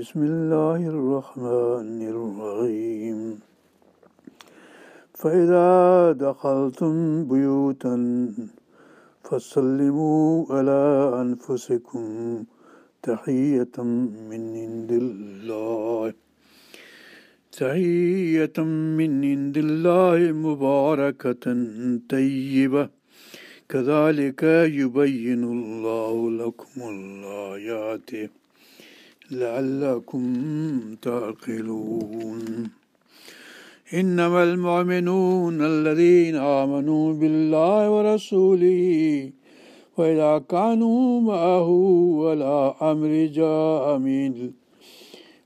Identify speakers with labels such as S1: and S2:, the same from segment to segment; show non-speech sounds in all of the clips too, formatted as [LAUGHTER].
S1: بسم الله الرحمن الرحيم. فإذا دخلتم بيوتا فسلموا على أنفسكم تحية من عند الله. تحية من عند الله مباركة طيبة. كذلك يبين الله لكم الآيات. لعلكم تعقلون. إنما المؤمنون الذين آمنوا بالله ورسوله وإذا كانوا معه على أمر جامع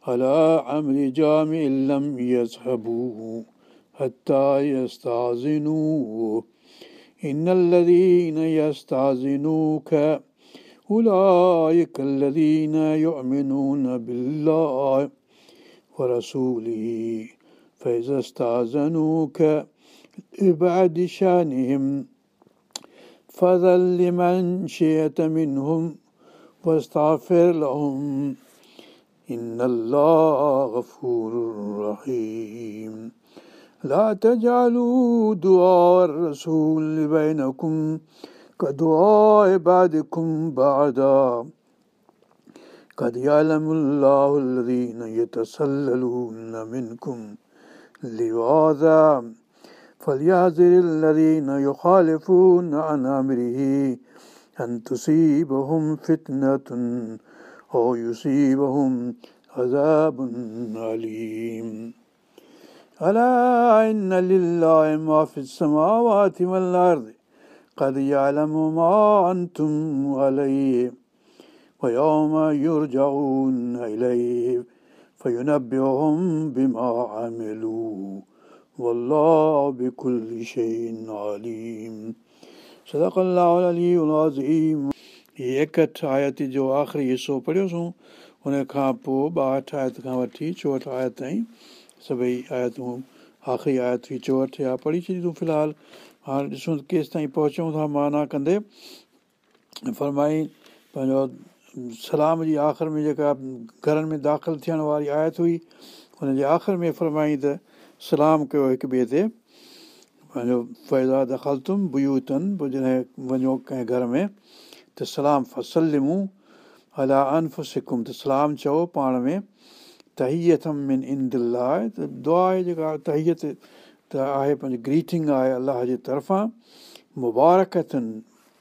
S1: على أمر جامع لم يذهبوا حتى يستأذنوه. إن الذين يستأذنوك أولئك الذين يؤمنون بالله ورسوله فإذا استأذنوك لبعد شأنهم فذل لمن شئت منهم واستغفر لهم. إن الله غفور رحيم. لا تجعلوا دعاء الرسول بينكم كدعاء بعضكم بعدا. قد يعلم الله الذين يتسللون منكم لواذا. فليحذر الذين يخالفون عن أمره أن تصيبهم فتنة أو يصيبهم عذاب أليم. ألا إن لله ما في السماوات والأرض قد يعلم ما أنتم عليه ويوم يرجعون إليه فينبئهم بما عملوا والله بكل شيء عليم صدق الله العلي العظيم हीअ एकहठि आयत जो आख़िरी हिसो पढ़ियोसीं हुन खां पोइ ॿाहठि आयत खां वठी चोहठि आयत ताईं सभई आयतूं आख़िरी आयत हुई चोहठि आहे पढ़ी छॾी फ़िलहालु هاڻي ڏسون ڪيس تائين پهچون ٿا معنيٰ ڪندي. فرمائي پنهنجو سلام جي آخر ۾ جيڪا گهرن ۾ داخل ٿيڻ واري آيت هئي هن جي آخر ۾ فرمائي ته سلام ڪيو هڪ ٻئي تي. پنهنجو فيزا دخل تم بيوتن پوءِ جڏهن وڃو ڪنهن گهر ۾ ته سلام فسلمون الا انف سڪم ته سلام چئو پاڻ ۾ ته دعا آهي جيڪا تهييت ته آهي پنهنجي گريٽنگ آهي الله جي طرفان. مبارڪتن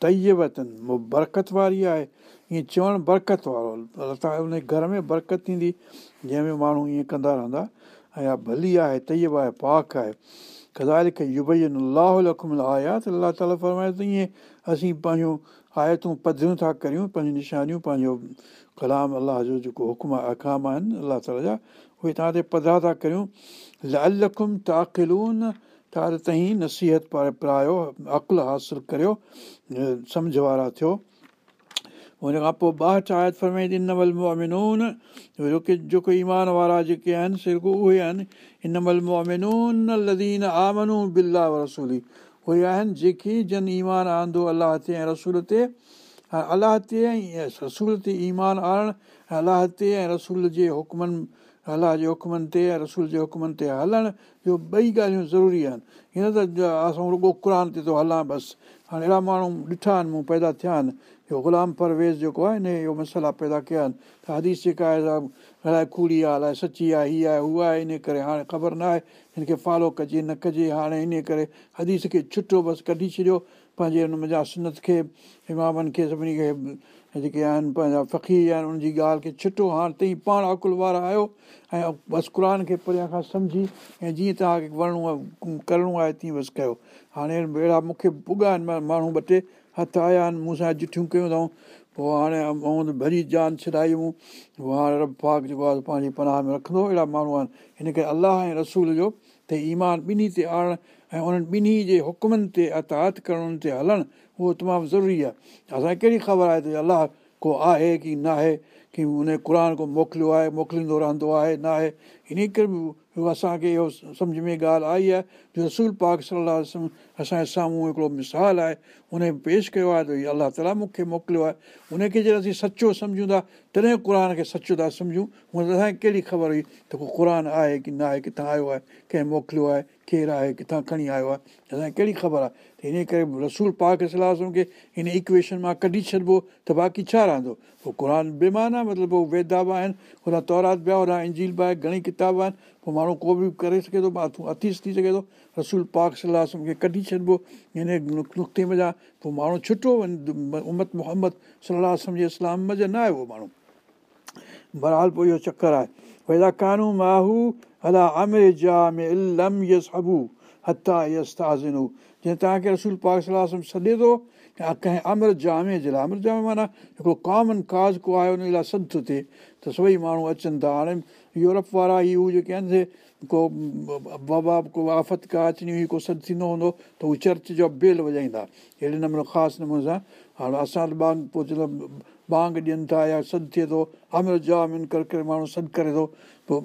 S1: تيبتن مبرڪت واري آهي. ائين چوڻ برڪت وارو الله ان گهر ۾ برڪت ٿيندي جنهن ۾ ماڻهو ائين ڪندا رهندا. ۽ ڀلي آهي تيب آهي پاڪ آهي. لکم آيا ته الله تالا فرمائي ته ائين اسين پنهنجون آيتون پڌريون ٿا ڪريون پنهنجون نشانيون پنهنجو ڪلام الله جو جيڪو حڪم اڪام آهن الله تالا جا اهي توهان تي پڌرا ٿا ڪريون لالڪم تاڪلون توهان توهين نصيحت پائي پرايو عقل حاصل ڪريو سمجهه وارا ٿيو هن کان پوءِ ٻاهٺ آيت فرمائي ان مهل مومنون جوڪي جيڪو ايمان وارا جيڪي آهن سرگو اهي آهن ان مهل مومنون لدين آمنو بلا رسولي اهي آهن جيڪي جن ايمان آندو الله تي ۽ رسول تي ۽ الله تي ۽ رسول تي ايمان آڻڻ ۽ الله تي ۽ رسول جي حڪمن الله جي حڪمن تي ۽ رسول جي حڪمن تي هلڻ اهو ٻئي ڳالهيون ضروري آهن. هيئن ته اسان رڳو قر تي ٿو هلان بس. هاڻي اهڙا ماڻهو ڏٺا آهن مون پيدا ٿيا آهن. اهو غلام پرويز جيڪو آهي نه اهو مصالحا پيدا ڪيا آهن. ته حديث جيڪا آهي الائي ڪوڙي آهي الائي سچي آهي هيءَ آهي اها آهي ان ڪري هاڻي خبر نه آهي. هن کي فالو ڪجي نه ڪجي هاڻي ان ڪري حديث کي ڇٽو بس ڪڍي ڇڏيو. پنهنجي هن منهنجا سنت کي امامن کي سڀني کي جيڪي آهن پنهنجا فقير آهن ان جي ڳالهه کي ڇٽو هاڻي ٿئي پاڻ عقل وارا آهيو ۽ بس قر کي پريان کان سمجهي ۽ جيئن توهان کي وڻڻو آهي ڪرڻو آهي تيئن بس ڪيو. هاڻي اهڙا مون کي پڳا آهن ماڻهو ٻه ٽي هٿ آيا آهن مون سان اڄٺيون ڪيون اٿئون. پوءِ هاڻي ڀري جان ڇڏائي هاڻي رب پاڪ جيڪو آهي پنهنجي پناهه ۾ رکندو اهڙا ماڻهو آهن. هن ڪري الله ۽ رسول جو ته ايمان ٻنهي تي آڻڻ ۽ انهن ٻنهي جي حڪمن تي اتات ڪرڻ تي هلڻ उहो तमामु ज़रूरी आहे। असांखे कहिड़ी ख़बर आहे त अलाह को आहे की न आहे की उन क़ुर को मोकिलियो आहे मोकिलींदो रहंदो आहे न आहे। इन करे असांखे इहो सम्झ में ॻाल्हि आई आहे رسول پاڪ صلاح اسان جي سامهون هڪڙو مثال آهي ان پيش ڪيو آهي ته الله تالا مون کي موڪليو آهي ان کي جڏهن اسين سچو سمجهون ٿا تڏهن قر کي سچو ٿا سمجهون هونئن ته اسان کي ڪهڙي خبر هئي ته ڪو قر آهي ڪه نه آهي ڪٿان آيو آهي ڪنهن موڪليو آهي ڪير آهي ڪٿان کڻي آيو آهي اسان کي ڪهڙي خبر آهي ته ان ڪري رسول پاڪ صلاح کي هن اڪويشن مان ڪڍي ڇڏبو ته باقي ڇا رهندو پوءِ قر بيمان مطلب ويندا به آهن هوڏان تورات به آهي هوڏان انجيل به آهي گهڻي ڪتاب آهن پوءِ ماڻهو ڪو به ڪري سگهي ٿو اٿيس ٿي سگهي ٿو رسول پاڪ صلاح کي ڪڍي ڇڏبو. هن نقطي مزا پوءِ ماڻهو ڇٽو وڃي امت محمد صلاح جي اسلام مزا نه اهو ماڻهو. برهال پوءِ اهو چڪر آهي. جا ۾ توهان کي رسول پاڪ صلاح سڏي ٿو ڪنهن امر جامي جي لاءِ. امر جامي معنيٰ هڪڙو ڪامن ڪاز ڪو آهي ان لاءِ سڏ ٿو ٿئي. ته سڀئي ماڻهو اچن ٿا. هاڻي يورپ وارا ئي هو جيڪي آهن سي ڪو بابا ڪو آفت ڪا اچڻي هئي ڪو سڏ ٿيندو هوندو ته هو چرچ جو بيل وڄائيندا اهڙي نموني خاص نموني سان. هاڻي اسان ته بانگ پوءِ بانگ ڏين ٿا يا سڏ ٿئي ٿو امر جام ان ڪري ڪري ماڻهو سڏ ڪري ٿو پوءِ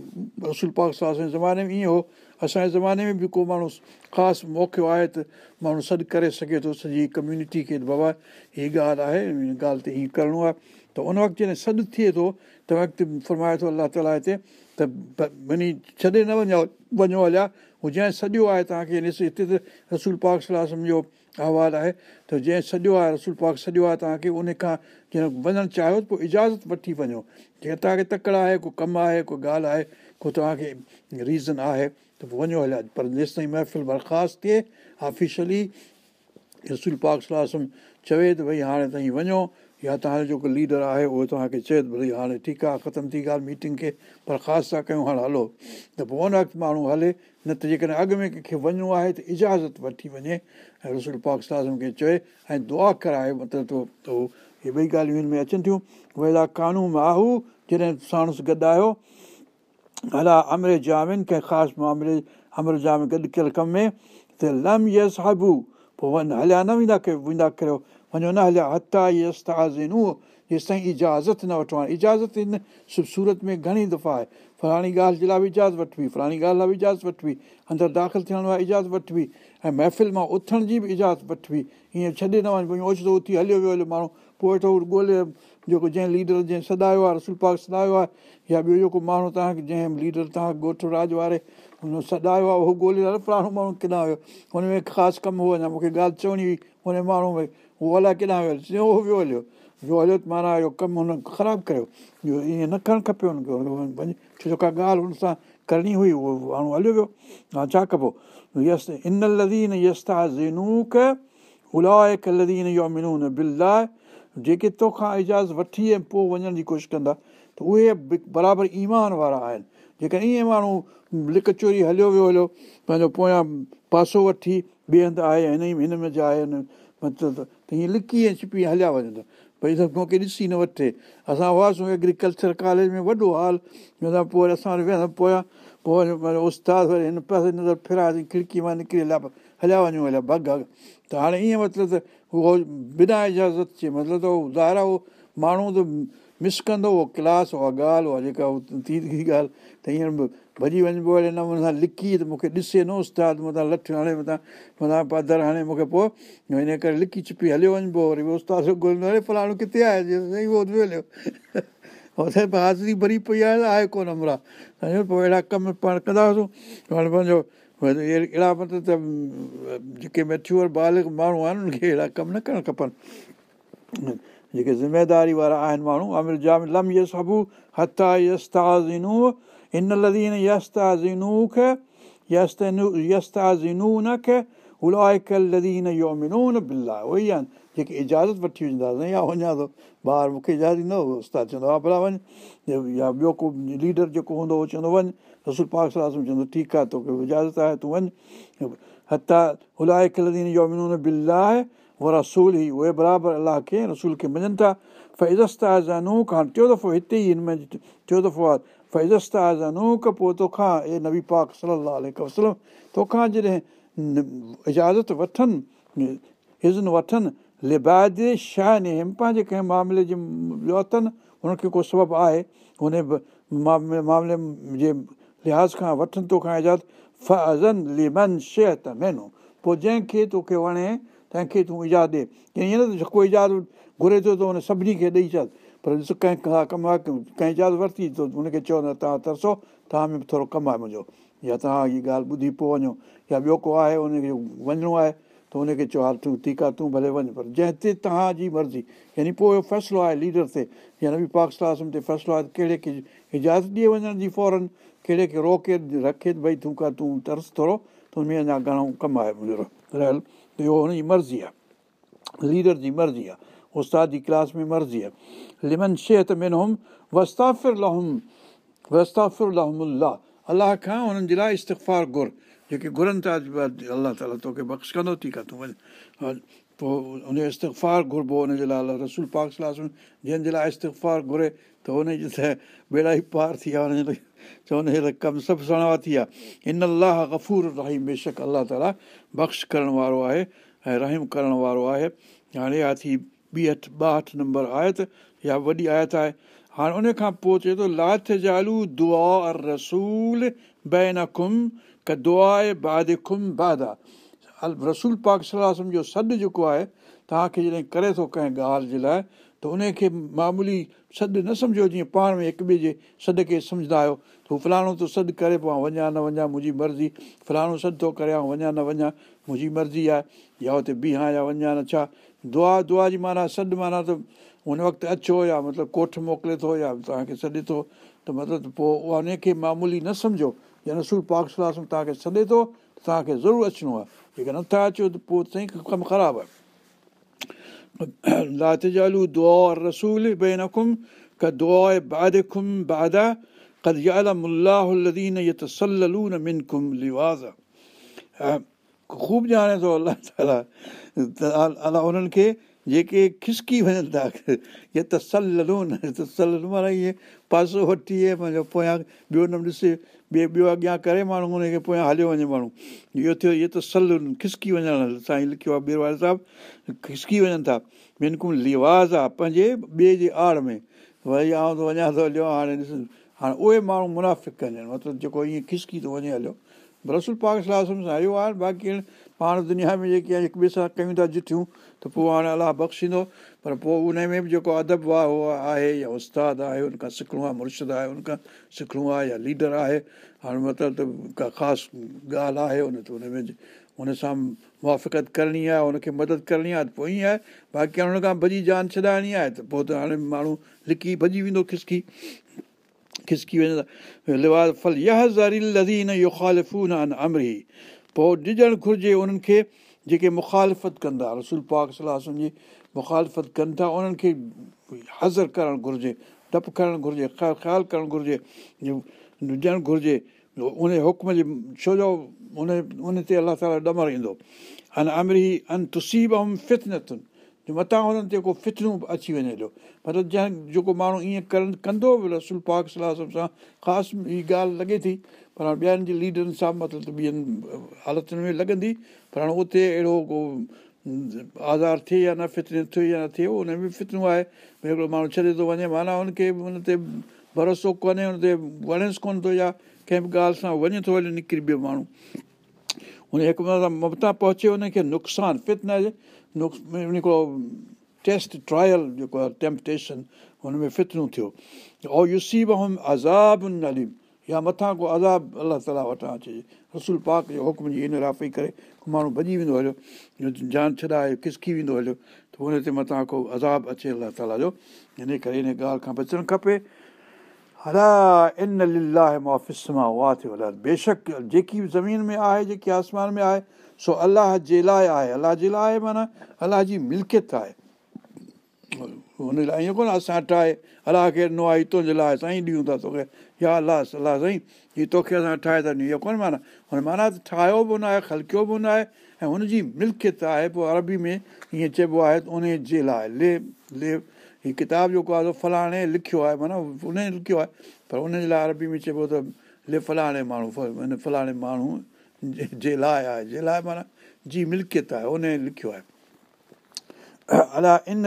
S1: رسول پاڪ سان اسان جي زماني ۾ ائين هو اسان جي زماني ۾ به ڪو ماڻهو خاص موقعو آهي ته ماڻهو سڏ ڪري سگهي ٿو سڄي ڪميونٽي کي بابا هيءَ ڳالهه آهي هن ڳالهه تي هيئن ڪرڻو آهي. ته ان وقت جڏهن سڏ ٿئي ٿو ته وقت فرمائي ٿو الله تالا هتي ته وڃي ڇڏي نه وڃو وڃو هليا هو جنهن سڄو آهي توهان کي هتي ته رسول پاڪ صلاح سمجهو احوال آهي ته جنهن سڄو آهي رسول پاڪ سڄو آهي توهان کي ان کان جيئن وڃڻ چاهيو ته پوءِ اجازت وٺي وڃو جيئن توهان کي تڪڙ آهي ڪو ڪم آهي ڪو ڳالهه آهي ڪو توهان کي ريزن آهي ته پوءِ وڃو هليا پر جيس تائين محفل برخاست ٿئي آفشيلي رسول پاڪ صلاح چوي ته ڀئي هاڻي تائين وڃو يا توهان جو جيڪو ليڊر آهي اهو توهان کي ته ڀئي هاڻي ٺيڪ آهي ختم ٿي ڳالهه ميٽنگ کي برخاست ٿا ڪيون هاڻي هلو. ته پوءِ ان وقت ماڻهو هلي نه ته جيڪڏهن اڳ ۾ ڪنهن کي وڃڻو آهي ته اجازت وٺي وڃي. ۽ رسول پاڪ صلاح کي چئي ۽ دعا ڪرائي مطلب ته اهي ٻئي ڳالهيون هن ۾ اچن ٿيون. ويندا ڪانو ماهو جڏهن ساڻس گڏ آيو هلا امري جامن ڪنهن خاص معاملي امر جام گڏ ڪيل ڪم ۾ ته لم يس هابو پوءِ وڃ هليا نه ويندا ڪيو ويندا ڪريو. وڃو نه هليا هٿا يس تازنو جيس تائين اجازت نه وٺو هاڻي اجازت هن سورت ۾ گهڻي دفعا آهي. فلاڻي ڳالهه جي لاءِ به اجازت وٺبي فلاڻي ڳالهه لاءِ به اجازت وٺبي اندر داخل ٿيڻ لاءِ اجازت وٺبي ۽ محفل مان اٿڻ جي به اجازت وٺبي. ائين ڇڏي نه وڃ اوچتو اٿي هليو ويو هليو ماڻهو. پوءِ ويٺو ڳولهي جيڪو جنهن ليڊر جنهن سڏايو آهي رسول پاڪ سڏايو آهي يا ٻيو جيڪو ماڻهو توهان کي جنهن ليڊر توهان ڳوٺ راج واري هن سڏايو آهي اهو ڳولهي فلاڻو ماڻهو ڪڏا ويو هن ۾ خاص ڪم هو اڃا مون کي ڳالهه چوڻي هئي هن ماڻهو ۾ اهو الائي ڪڏا ويو ويو هليو ويو هليو ته معنيٰ اهو ڪم هن خراب ڪيو اهو ائين نه ڪرڻ کپي هن کي ڇو جو ڪا ڳالهه هن سان ڪرڻي هئي اهو ماڻهو هليو ويو ها ڇا ڪبو يس ان لدين يستا زينوڪ الائي لدين اهو منو نه بلا جيڪي توکان اجازت وٺي ۽ پوءِ وڃڻ جي ڪوشش ڪندا ته اهي برابر ايمان وارا آهن جيڪڏهن ائين ماڻهو لڪ چوري هليو ويو هليو پنهنجو پويان پاسو وٺي ٻئي هنڌ آهي هن ئي هن ۾ جا آهي مطلب ته هيئن لڪي ۽ ڇپي هليا وڃن ٿا ڀئي ته مون کي ڏسي نه وٺي اسان هئاسين ايگريڪلچر ڪاليج ۾ وڏو حال ويندا پوءِ وري اسان ويندا پويان پوءِ وري استاد وري هن پاسي نظر فراياسين کڙڪي مان نڪري هليا هليا وڃون هليا ڀڳ ته هاڻي ائين مطلب ته اهو بنا اجازت جي مطلب ته ظاهر آهي اهو ماڻهو ته مس ڪندو اهو ڪلاس اها ڳالهه اها جيڪا ٿي ٿي ڳالهه ته هينئر به ڀڄي وڃبو اهڙي نموني سان لڪي ته مون کي ڏسي نه استاد هڻي مٿان مٿان پڌر هڻي مون کي پوءِ هن ڪري لڪي ڇپي هليو وڃبو وري استاد ڳولهيندو اڙي فلاڻو ڪٿي آهي؟ سائين اهو هليو. [LAUGHS] حاضري ڀري پئي آهي آهي ڪونه امرا پوءِ اهڙا ڪم پاڻ ڪندا هئاسين هاڻي اهڙا مطلب ته جيڪي ميچيور بالڪ ماڻهو آهن ان کي اهڙا ڪم نه ڪرڻ کپن جيڪي ذميداري وارا آهن ماڻهو امر جام جيڪي اجازت وٺي وينداسين ٻار مون کي اجازت ها ڀلا وڃ يا ٻيو ڪو ليڊر جيڪو هوندو اهو چوندو وڃ پاڪ صلاح چوندو ٺيڪ آهي توکي اجازت آهي تون وڃ. هتا الائڪل لدين يومنون بلا آهي اهو رسول ئي اهي برابر الله کي رسول کي مڃن ٿا فيزستا زانوڪ هاڻي ٽيون دفعو هتي ئي هن ۾ ٽيون دفعو آهي فيزستا زانوڪ پوءِ توکان اي نبي پاڪ صلاح وسلم توکان جڏهن اجازت وٺن ازن وٺن لباد ني هم پنهنجي ڪنهن معاملي جي وطن هن کي ڪو سبب آهي هن معاملي جي لحاظ کان وٺن توکان اجازت پوءِ جنهن کي توکي وڻي تنهن کي تون اجازت ڏي. ائين نه ته جيڪو اجازت گهري ٿو ته هن سڀني کي ڏيئي ڇڏ. پر ڏس ڪنهن کان ڪمائي ڪنهن اجازت ورتي ته هن کي چئو نه توهان ترسو توهان ۾ به ٿورو ڪم آهي منهنجو. يا توهان هيءَ ڳالهه ٻڌي پوءِ وڃو. يا ٻيو ڪو آهي هن کي وڃڻو آهي ته هن کي چئو حال تون ٺيڪ آهي تون ڀلي وڃ. پر جنهن تي توهان جي مرضي. يعني پوءِ فيصلو آهي ليڊر تي. يا نبي پاڪ صلاح تي فيصلو آهي ته ڪهڙي کي اجازت ڏئي وڃڻ جي فورن؟ ڪهڙي کي روڪي رکي ڀئي تون ڪا تون ترس ٿورو ته هن ۾ اڃا گهڻو ڪم آهي منهنجو. رهيل اهو هن جي مرضي آهي ليڊر جي مرضي آهي استاد جي ڪلاس ۾ مرضي آهي هنن جي لاءِ استفار گهر جيڪي گهرن ٿا الله تالا توکي بخش ڪندو پوءِ هن جو استفار گهربو هن جي لاءِ رسول پاڪ صلاح جنهن جي لاءِ استفار گهري ته هن جي ته ٻيڙا ئي پار ٿي ويا هن جي لاءِ چوندي ته ڪم سڀ سڻا ٿي ويا ان الله گفور رهيم بيشڪ الله تالا بخش ڪرڻ وارو آهي ۽ رهيم ڪرڻ وارو آهي هاڻي اها ٿي ٻيهٺ ٻاهٺ نمبر آيت يا وڏي آيت آهي هاڻي ان کان پوءِ چئي ٿو لاٿ جالو دعا رسول بين کم ڪ دعا بعد کم بادا رسول پاڪ صلاح جو سڏ جيڪو آهي توهان کي جڏهن ڪري ٿو ڪنهن ڳالهه جي لاءِ ته ان کي معمولي سڏ نه سمجهو جيئن پاڻ ۾ هڪ ٻئي جي سڏ کي سمجهندا آهيو ته هو فلاڻو ٿو سڏ ڪري پوءِ وڃان نه وڃان منهنجي مرضي فلاڻو سڏ ٿو ڪري وڃان نه وڃان منهنجي مرضي آهي يا هتي بيهان يا وڃان نه ڇا. دعا دعا جي معنيٰ سڏ معنيٰ ته هن وقت اچو يا مطلب ڪوٺ موڪلي ٿو يا توهان کي سڏي ٿو ته مطلب پوءِ اها ان کي معمولي نه سمجهو يا رسول پاڪ صلاح توهان کي سڏي ٿو توهان کي ضرور اچڻو آهي جيڪر نٿا اچو پوءِ ڪم خراب آهي خوب ڄاڻي ٿو جيڪي کسڪي وڃن ٿا پاسو وٺي پويان ٻيو ڏسي ٻئي ٻيو اڳيان ڪري ماڻهو هن کي پويان هليو وڃي ماڻهو. اهو ٿيو اهو ته سل کسڪي وڃڻ سائين لکيو آهي بير واري صاحب کسڪي وڃن ٿا. بلڪل لواز آهي پنهنجي ٻئي جي آڙ ۾. ڀئي آئون ته وڃان ٿو هليو هاڻي ڏس هاڻي اهي ماڻهو منافڪ ڪن. مطلب جيڪو ائين کسڪي ٿو وڃي هليو. رسول پاڪ صلاح سان اهو آهي باقي پاڻ دنيا ۾ جيڪي هڪ ٻئي سان ڪيون ٿا جٺيون ته پوءِ هاڻي الله بخشيندو. پر پوءِ ان ۾ به جيڪو ادب آهي اهو آهي يا استاد آهي ان کان سکڻو آهي مرشد آهي ان کان سکڻو آهي يا ليڊر آهي هاڻي مطلب ته ڪا خاص ڳالهه آهي ان ته ان ۾ هن سان مئافقت ڪرڻي آهي هن کي مدد ڪرڻي آهي ته پوءِ ائين آهي باقي هاڻي هن کان ڀڄي جان ڇڏائڻي آهي ته پوءِ ته هاڻي ماڻهو لڪي ڀڄي ويندو کسڪي کسڪي ويندا. لواز ڦل اها جاري لزين اهو خالفون آهن امري پوءِ ڏجڻ گهرجي انهن کي جيڪي مکالفت ڪندا رسول پاڪ صلاح جي مکالفت ڪن ٿا انهن کي حاضر ڪرڻ گهرجي ڊپ ڪرڻ گهرجي خيال ڪرڻ گهرجي ڏيڻ گهرجي ان حڪم جي ڇو جو ان ان تي الله تالا ڏمر ايندو. ان امري ان تسيب ۽ فت نٿن جو مٿان هنن تي ڪو فترون اچي وڃي ٿو. مطلب جنهن جيڪو ماڻهو ائين ڪر ڪندو به رسول پاڪ صلاح سان خاص هيءَ ڳالهه لڳي ٿي پر هاڻي ٻين جي ليڊرن سان مطلب ٻين حالتن ۾ لڳندي پر هاڻي اتي اهڙو ڪو آزار ٿئي يا نه فطري ٿئي يا نه ٿئي ان ۾ فترون آهي. ڀئي هڪڙو ماڻهو ڇڏي ٿو وڃي معنيٰ هن کي هن تي ڀروسو ڪونهي هن تي وڻيس ڪونه ٿو يا ڪنهن به ڳالهه سان وڃي ٿو هلي نڪري ٻيو ماڻهو هن هڪ ممتا پهچي هن کي نقصان فت نه نق هڪڙو ٽيسٽ ٽرائل جيڪو آهي ٽيمپٽيشن هن ۾ فترون ٿيو او يسيب هم عذاب نليم يا مٿان ڪو عذاب الله تالا وٽان اچي رسول پاڪ جي حڪم جي ان رافي ڪري ماڻهو ڀڄي ويندو هليو جان ڇڏائي کسڪي ويندو هليو ته هن تي مٿان ڪو عذاب اچي الله تالا جو ان ڪري ان ڳالهه کان بچڻ کپي هلا ان بيشڪ جيڪي به زمين ۾ آهي جيڪي آسمان ۾ آهي سو الله جي لاءِ آهي. الله جي لاءِ معنيٰ الله جي ملڪيت آهي. هن لاءِ ائين ڪونه اسان ٺاهي الله کي ڏنو آهي تنهنجي لاءِ سائين ڏيون ٿا توکي. يا الله الله سائين هيءَ توکي اسان ٺاهي ٿا ڏيون. اهو ڪونهي معنيٰ هن معنيٰ ٺاهيو به نه آهي خلڪيو به نه آهي ۽ هن جي ملڪيت آهي. پوءِ عربي ۾ ائين چئبو آهي ان جي لاءِ لي لي هيءَ ڪتاب جيڪو آهي فلاڻي لکيو آهي معنيٰ ان لکيو آهي پر ان جي لاءِ عربي ۾ چئبو ته لي فلاڻي ماڻهو فلاڻي ماڻهو جي لاءِ آهي جي لاءِ معنيٰ جي ملڪيت آهي ان لکيو آهي الا ان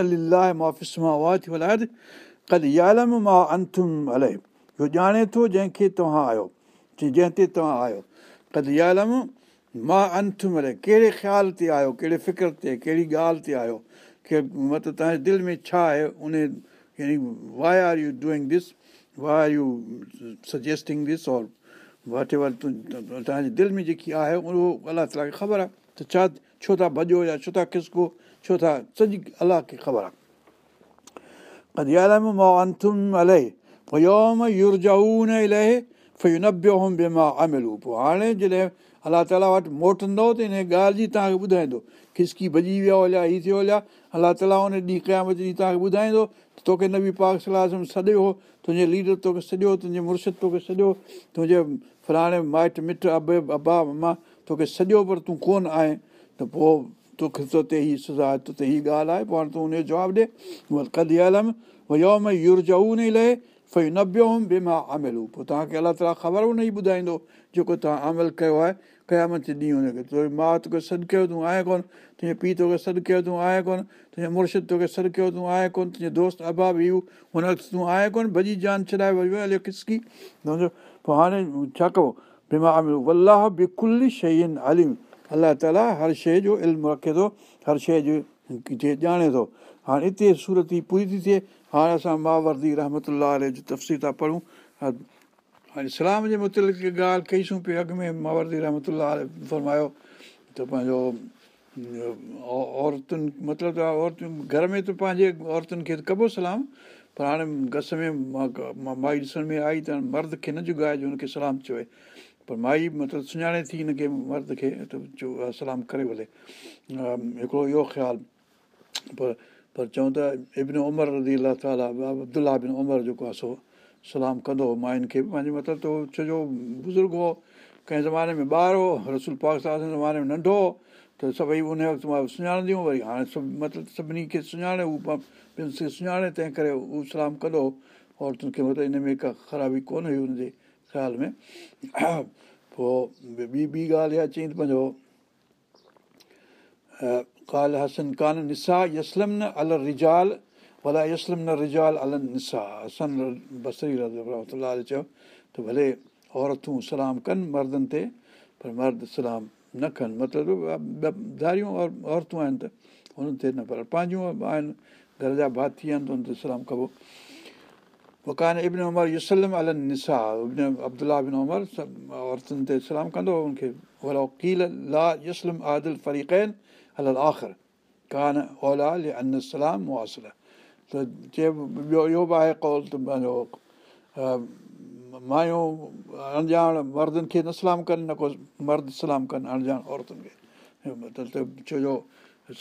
S1: انٿم هلي اهو ڄاڻي ٿو جنهن کي توهان آهيو جنهن تي توهان آهيو ڪد يالم مان انٿم هلي ڪهڙي خيال تي آهيو ڪهڙي فڪر تي ڪهڙي ڳالهه تي آهيو ڪي مطلب توهان جي دل ۾ ڇا آهي؟ ان يعني why are you doing this why are you suggesting this اور وٽ ايور توهان جي دل ۾ جيڪي آهي اهو الله تالا کي خبر آهي. ته ڇا ڇو ٿا ڀڄو يا ڇو ٿا کسڪو؟ ڇو ٿا سڄي الله کي خبر آهي. پوءِ هاڻي جڏهن الله تالا وٽ موٽندو ته هن ڳالهه جي توهان کي ٻڌائيندو. کسڪي ڀڄي ويا هليا هيءَ ٿيو هليا الله تالا هن ڏينهن قيامت ڏينهن توهان کي ٻڌائيندو ته توکي نبي پاڪ صلاح هو تنهنجي ليڊر توکي سڄو تنهنجي مرشد توکي سڄو تنهنجي فلاڻي مائٽ مٽ اب ابا اما توکي سڄو پر تون ڪونه آهي. ته پوءِ توکي تو تي هيءَ سزا آهي تو تي هيءَ ڳالهه آهي پوءِ هاڻي تون هن جو جواب ڏي. ڪدي عالم يوم يرجائو نه لهي نه ٻيو هئم به مان املون. پوءِ توهان کي الله تالا خبر به نه ئي ٻڌائيندو جيڪو توهان عمل ڪيو آهي قيامت ڏينهن هن کي تنهنجي ماءُ توکي سڏ ڪيو تون آهي ڪونه تنهنجي پيءُ توکي سڏ ڪيو تون آهي ڪونه تنهنجي مرشد توکي سڏ ڪيو تون آهي ڪونه تنهنجي دوست ابا به هن وقت تون آهي ڪونه ڀڄي جان ڇڏائي کسڪي سمجهو پوءِ هاڻي ڇا بڪل شيءِ عالم الله تالا هر شيءِ جو علم رکي ٿو هر شيءِ جو ڄاڻي ٿو. هاڻي هتي سورت ئي پوري ٿي ٿئي. هاڻي اسان ماوردي رحمت جو تفصيل ٿا پڙهون هاڻي اسلام جي مطلق ڳالهه ڪئيسون پيا اڳ ۾ ماوردي رحمت فرمايو ته پنهنجو عورتن مطلب ته عورتون گهر ۾ ته پنهنجي عورتن کي ڪبو سلام پر هاڻي گهس ۾ مائي ڏسڻ ۾ آئي ته مرد کي نه جگائي جو هن کي سلام چوي. پر مائي مطلب سڃاڻي ٿي هن کي مرد کي ته سلام ڪري ڀلي. هڪڙو اهو خيال. پر پر چئون ته ابن عمر رزي الا تالا ابدلا بن عمر جيڪو آهي سو سلام ڪندو. هو ماين کي به پنهنجي مطلب ته ڇو جو بزرگ هو ڪنهن زماني ۾ ٻار هو رسول پاڪ سان زماني ۾ ننڍو هو ته سڀئي ان وقت مان سڃاڻنديون وري هاڻي سڀ مطلب سڀني کي سڃاڻي هو ٻين کي سڃاڻي تنهن ڪري هو سلام ڪندو. هو عورتن کي مطلب هن ۾ ڪا خرابي ڪونه هئي هن جي خيال ۾. [CLEARS THROAT] پوءِ ٻي ٻي ڳالهه اها چئي ته پنهنجو ڪال هسن ڪانه نسا يسلم نه ال رجال ڀلا نسا هسن بسري رحمت چيو ته ڀلي عورتون سلام ڪن مردن تي پر مرد سلام نه ڪن مطلب ڌاريون عورتون آهن ته هنن تي نه پر پنهنجون آهن گهر جا ڀاتي آهن ته هن تي سلام ڪبو وڪان ابن عمر يسلم ال نسا ابن ابدلا بن عمر سڀ عورتن تي سلام ڪندو هن کي ولو ڪيل لا يسلم عادل فريقين ال آخر ڪانه اولا ان سلام مئاسر ته چئبو ٻيو اهو به آهي ڪول ته پنهنجو مايون اڻڄاڻ مردن کي نه سلام ڪن نه ڪو مرد سلام ڪن اڻڄاڻ عورتن کي ڇو جو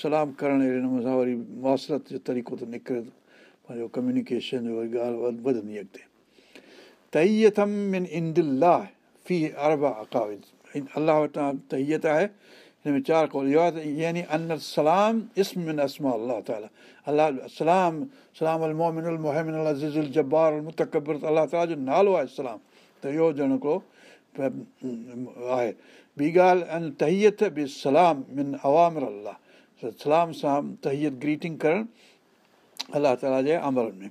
S1: سلام ڪرڻ اهڙي نموني سان وري مئاسرت جو طريقو ته نڪري ٿو پنهنجو ڪميونڪيشن وري ڳالهه وڌندي اڳتي في اربع الله وٽان تيت آهي هن ۾ چار اهو آهي يعني سلام الله سلام ال نالو آهي ته اهو هڪڙو آهي ٻي ڳالهه سان تهيت گريٽنگ ڪرڻ الله تالا جي امرن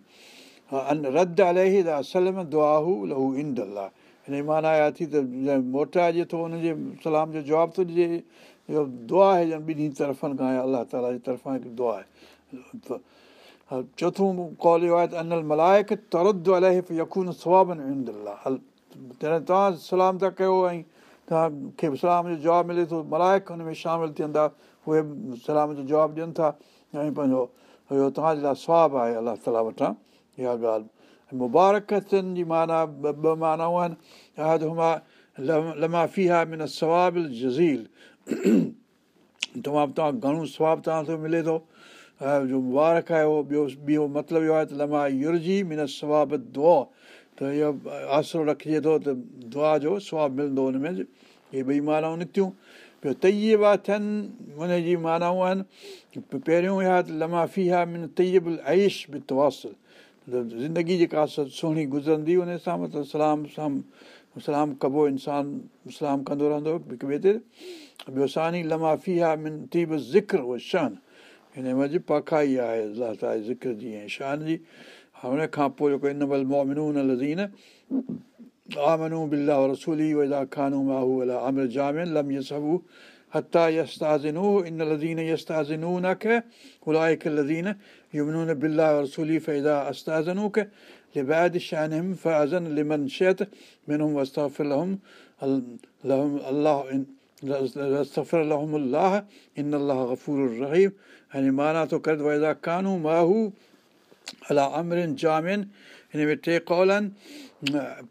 S1: ۾ معنيٰ اها ٿي ته موٽائجي ٿو هن جي سلام جو جواب ٿو ڏجي اهو دعا آهي ڄڻ ٻنهي طرفن کان الله تالا جي طرفان دعا آهي چوٿون ڪال اهو آهي ته انيل ملائڪ ترد يڪون ثوابن جڏهن توهان سلام ٿا ڪيو ۽ توهان کي سلام جو جواب ملي ٿو ملائڪ هن ۾ شامل ٿين ٿا اهي سلام جو جواب ڏين ٿا ۽ پنهنجو اهو توهان جي لاءِ سواب آهي الله تالا وٽان اها ڳالهه مبارڪن جي معنيٰ ٻه مانائون [CLEARS THROAT] تمام توهان گهڻو سواب توهان کي ملي ٿو. جو مبارڪ آهي اهو ٻيو ٻيو مطلب اهو آهي ته لما يرجي من ثواب دعا. ته اهو آسرو رکجي ٿو ته دعا جو سواب ملندو هن ۾. اهي ٻئي مانائون نڪتيون. ٻيو تئبا ٿين هن جي مانائون آهن. پهريون اها ته لمافي آهي من تيب آئش به تواسل. زندگي جيڪا سهڻي گذرندي ان سان مطلب سلام سان سلام ڪبو انسان سلام ڪندو رهندو هڪ ٻئي تي هن کان پوءِ جيڪو الله وستغفر لهم الله ان الله گفور رهيم يعني معنيٰ ٿو ڪري ويزا ڪانو ماهو الا امرن جامن هن ۾ ٽي ڪول آهن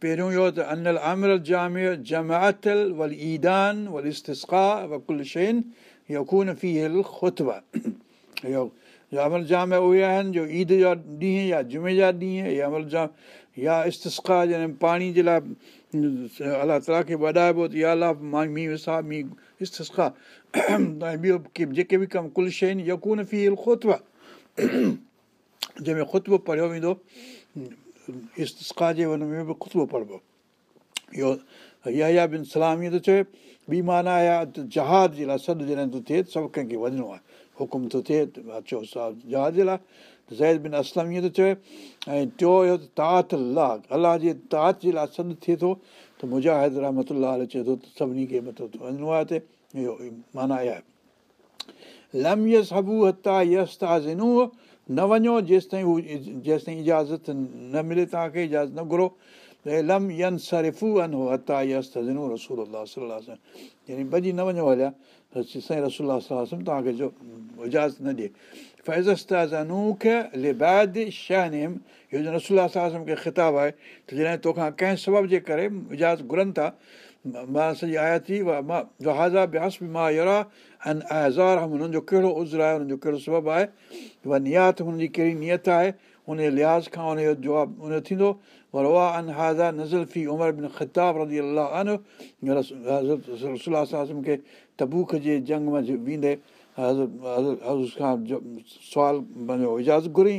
S1: پهريون اهو ته انيل امر جام جماتل ول ايدان ول استسڪا وڪل شين يڪون في هل خطبا اهو عمل جام اهي آهن جو عيد جا ڏينهن يا جمعي جا ڏينهن يا عمل جام يا استسڪا جڏهن پاڻي جي لاءِ الله تالا کي وڏائبو ته يا الله مان مينهن وسا مينهن استسڪا. ۽ ٻيو جيڪي به ڪم ڪل شيءِ يڪون في خطبا. جنهن ۾ خطبو پڙهيو ويندو استسڪا جي هن ۾ به خطبو پڙهبو. اهو اها بن سلامي ٿو چئي ٻي معنيٰ جهاد جي لاءِ سڏ جڏهن ٿو ٿئي سڀ ڪنهن کي وڃڻو آهي. حڪم ٿو ٿئي اچو صاحب جهاد جي لاءِ زيد بن اسلم ائين ٿو چئي ۽ ٽيون اهو ته تاهت الله الله جي تاهت جي لاءِ سڏ ٿئي ٿو ته مجاهد رحمت چئي ٿو ته سڀني کي مطلب وڃڻو آهي هتي. اهو معنيٰ آهي. لم يس هبو هتا يس تازنو نه وڃو جيس تائين هو جيس تائين اجازت نه ملي توهان کي اجازت نه گهرو. لم ين سرفو ان هو هتا يس تزنو رسول الله صلاح يعني ڀڄي نه وڃو هليا سائين رسول توهان کي جو اجازت نه ڏئي جو رسول کي خطاب آهي ته جڏهن توکان ڪنهن سبب جي ڪري اجازت گهرن ٿا مان سڄي آيا ٿي وهازا بياس به مان يرا ۽ هزار هنن جو ڪهڙو ازر آهي هنن جو ڪهڙو سبب آهي و نيات هن جي ڪهڙي نيت آهي هن جي لحاظ کان هن جو جواب ان ٿيندو پر اها هازا نزل في عمر بن خطاب رسول کي تبوک جي جنگ ۾ ويندي حضرت کان سوال پنهنجو اجازت گهري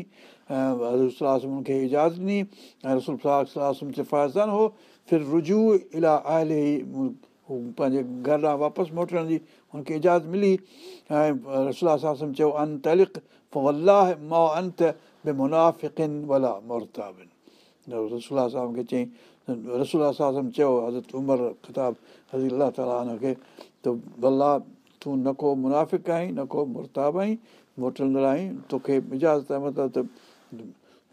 S1: ۽ حضرت کي اجازت ڏني ۽ رسول صلاح فائزان هو ڦر رجو الا آيل هو پنهنجي گهر ڏانهن واپس موٽڻ جي هن کي اجازت ملي ۽ ساسم چيو ان تلڪ الله مو انت به منافڪن ولا مرتابن رسولا صاحب کي چيئين ساهم چيو عمر ته نه ڪو منافڪ آهين نه ڪو مرتاب آهين موٽندڙ آهين توکي اجازت آهي مطلب ته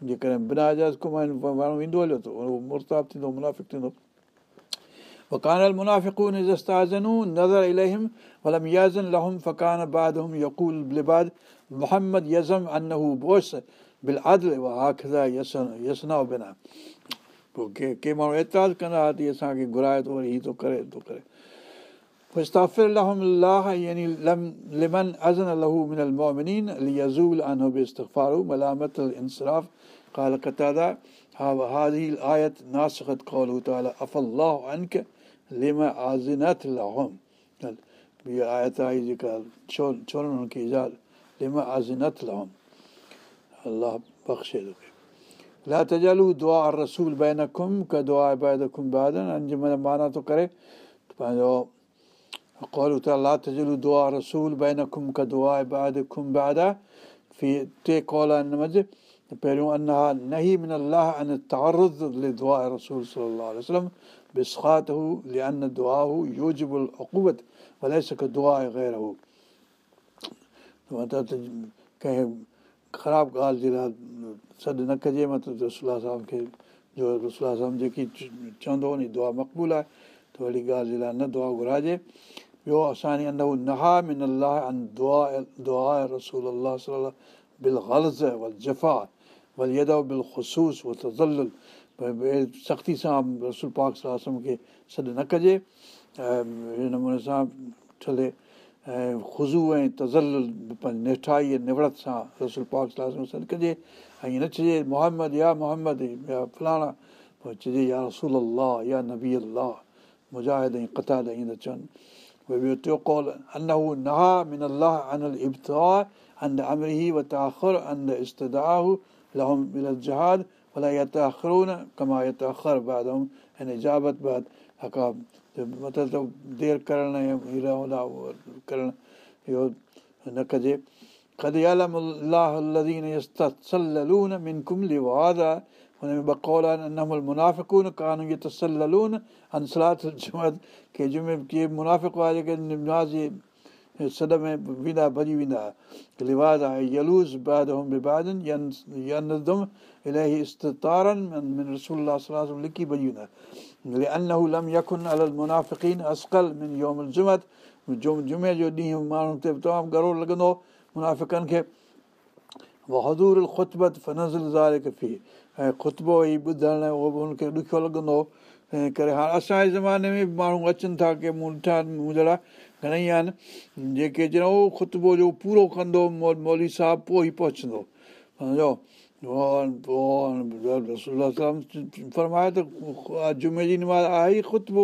S1: جيڪڏهن بنا اجازت ڪو ماڻهو ايندو هليو ته اهو مرتاب ٿيندو منافڪ ٿيندو وڪان منافڪون ازستازنو نظر الهم ولم يازن لهم فڪان بادهم يڪول لباد محمد يزم انهو بوس بل عادل آخزا يسن يسنا بنا पोइ के के माण्हू एतिराज़ु कंदा हुआ तीअं असांखे घुराए थो वरी हीअ थो करे थो करे فاستغفر لهم الله يعني لم لمن أذن له من المؤمنين ليزول عنه باستغفاره ملامة الانصراف قال قتادة هذه الآية ناسخت قوله تعالى عفى الله عنك लिमा आज़िनत लहोम हीअ आयत आई जेका छो छोरनि हुनखे इजाज़ लिमा आज़िनत लहोम अलाह बख़्शे तोखे لا تجالو دعا رسول بين کم ڪ دعا بعد کم بيدن جنهن مهل معنيٰ ٿو ڪري پنهنجو ڪول ته لا تجلو دعا رسول بين کم ڪ دعا بعد کم بيدا في ٽي ڪول آهن هن منجهه پهريون انا نهين من الله ان تارد دعا رسول صلاح وسلم بسکات هو ليان دعا هو هو خراب ڳالهه جي لاءِ سڏ نه ڪجي مطلب رسولا صاحب کي جو رسولا صاحب جيڪي چوندو ان دعا مقبول آهي ته وري ڳالهه جي لاءِ نه دعا گهرائجي ٻيو اسان جي ان نها من الله ان دعا دعا رسول الله صلاح بل غلز ول جفا ول يدو بل خسوس و تزل ڀئي سختي سان رسول پاڪ صلاح کي سڏ نه ڪجي. ۽ هن نموني سان ڇلي ۽ خزو ۽ تزل پنهنجي نٺائي نوڙت سان رسول پاڪ ۽ ائين نه چئجي محمد يا محمد يا نبي ٿا چون. ڀئي ٻيو ٽيون ڪول ان هو نها من الله انيل ابتا اند امري و تاخر اند استداهه لهم مل جهاد ڀلا يت اخرون ڪما يت اکر بعد ۽ اجابت بعد هڪا مطلب دير ڪرڻ ڪرڻ اهو نه ڪجي. ڪد الم الاهدين يستلون من ڪملي واد آهي جمعي ڪي منافڪ هئا جيڪي سڏ ۾ ويندا ڀڄي ويندا. لواز آهي لڪي ڀڄي ويندا ان لم يکن ال منافڪين اسڪل من يوم جمت جمعي جو ڏينهن ماڻهو تي تمام ڳرو لڳندو منافڪن کي حضور ختبت ۽ خطبو ئي ٻڌڻ اهو به هن کي ڏکيو لڳندو تنهن ڪري هاڻي اسان جي زماني ۾ ماڻهو اچن ٿا ڪه مون جهڙا گهڻيئي آهن جيڪي اهو خطبو جو پورو ڪندو مولي صاحب پوءِ ئي پهچندو फरमाए त जुमे जी निमाज़ आहे ई ख़ुतबो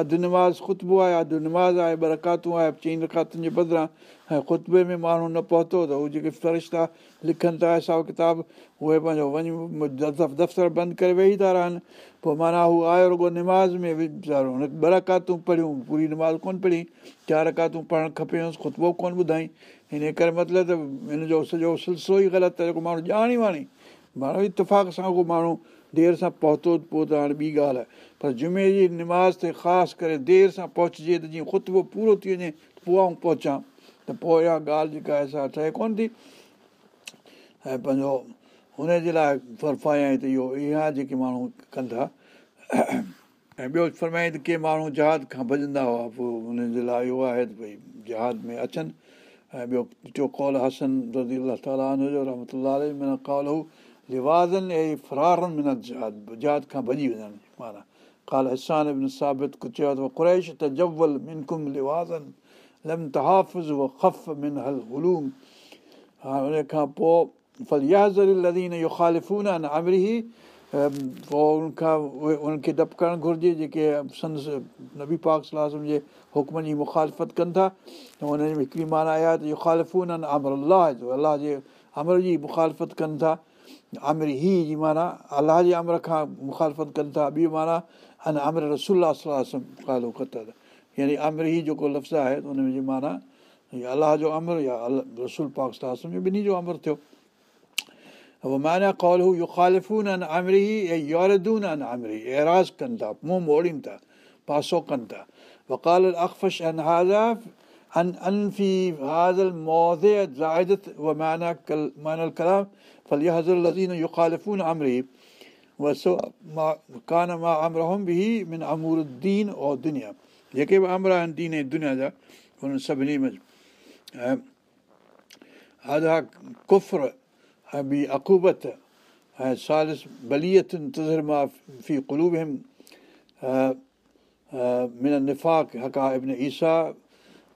S1: اڌ نماز خطبو آهي اڌ نماز آهي ٻه رڪاتون آهي چئي رڪاتن جي بدران ۽ ختبي ۾ ماڻهو نه پهتو ته اهي جيڪي فرشتا لکن ٿا حساب ڪتاب اهي پنهنجو وڃي دفتر بند ڪري ويهي ٿا رهن. پوءِ معنيٰ هو آيو رڳو نماز ۾ ويچارو ٻه رڪاتون پڙهيون پوري نماز ڪونه پڙهي چار رڪاتون پڙهڻ کپي خطبو ڪونه ٻڌائي. هن ڪري مطلب ته هن جو سڄو سلسلو ئي غلط آهي جيڪو ماڻهو ڄاڻي واڻي ماڻهو اتفاق سان اهو ماڻهو دير سان پهتو پوءِ ته هاڻي ٻي ڳالهه آهي. پر جمعي جي نماز تي خاص ڪري دير سان پهچجي ته جيئن خطبو پورو ٿي وڃي پوءِ آئون پهچان. ته پوءِ اها ڳالهه جيڪا آهي سا ٺهي ڪونه ٿي. ۽ پنهنجو هن جي لاءِ فرفايان ته اهو اها جيڪي ماڻهو ٿا. ۽ ٻيو فرمائين ته ڪي ماڻهو جهاد کان ڀڄندا هئا پوءِ هن جي لاءِ اهو آهي ته ڀئي جهاد ۾ اچن. ۽ ٻيو ٽيون ڪول هسن رزي الا تالا جو رحمت ڪول هو لوازن ۽ فرارن جهاد کان ڀڄي وڃن معنيٰ ڪال هسان بن ثابت چيو ته قريش ته جول منڪم لوازن لم تهافز و خف من هل هلوم هاڻي ان کان پوءِ ڦل لدين اهو خالفون آهن آمري پوءِ ان کان اهي انهن کي ڊپ ڪرڻ گهرجي جيڪي سنس نبي پاڪ صلاح جي حڪمن جي مکالفت ڪن ٿا ته هن جي هڪڙي معنيٰ آهي ته اهو خالفون آهن امر الله جي امر جي مکالفت ڪن ٿا عامر هي جي معنيٰ الله جي امر کان مکالفت ڪن ٿا ٻي معنيٰ ان امر رسولا صلاح ڪت يعني عامر هي جيڪو لفظ آهي هن جي معنيٰ يا الله جو امر يا رسول پاڪ صلاح جو ٻنهي جو امر ٿيو معنيٰ ڪول هو اهو خالفون آهن آمري ۽ ياردون آهن آمري ايراز ڪن ٿا منهن موڙين ٿا پاسو ڪن ٿا وڪال اخفش ان هازا ان انفي هازل موزي زائدت و معنيٰ ڪل مانل ڪلام ڦل هزر لزين اهو خالفون آمري وسو مان ڪانه مان امرهم به من امور دين اور دنيا جيڪي به امر آهن دين ۽ دنيا جا هنن سڀني ۾۽ ڪفر اڪوبت ۽ ثالث بليتن تزر مان في ڪلوب نفاق هڪا ابن ايسا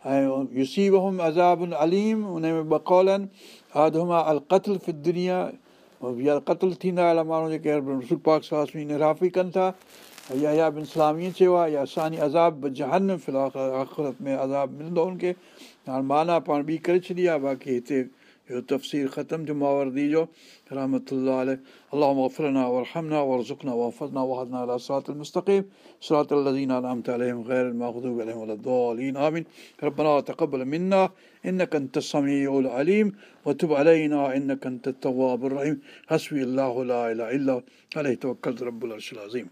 S1: ۽ يسيب هم ازابن اليم ان ۾ ٻه ڪول آهن آدما ال قتل ف دنيا يا قتل ٿيندا اهڙا ماڻهو جيڪي رسول پاڪ نرافي ڪن ٿا يا يا بن اسلام چيو آهي يا اسان جي عذاب جنهن في الحال آخرت ۾ عذاب ملندو هن کي هاڻي معنيٰ پاڻ ٻي ڪري ڇڏي آهي باقي هتي इहो तफ़सीर ख़तमु थियो मावरदी जो रहमत अलाह वफ़रना वरहमना वरज़ुकना वफ़रना वहदना अला सरात المستقيم صراط الذين أنعمت عليهم غير المغضوب عليهم ولا الضالين آمين ربنا تقبل منا إنك أنت السميع العليم وتب علينا إنك أنت التواب الرحيم حسبي الله لا إله إلا عليه توكلت رب العرش العظيم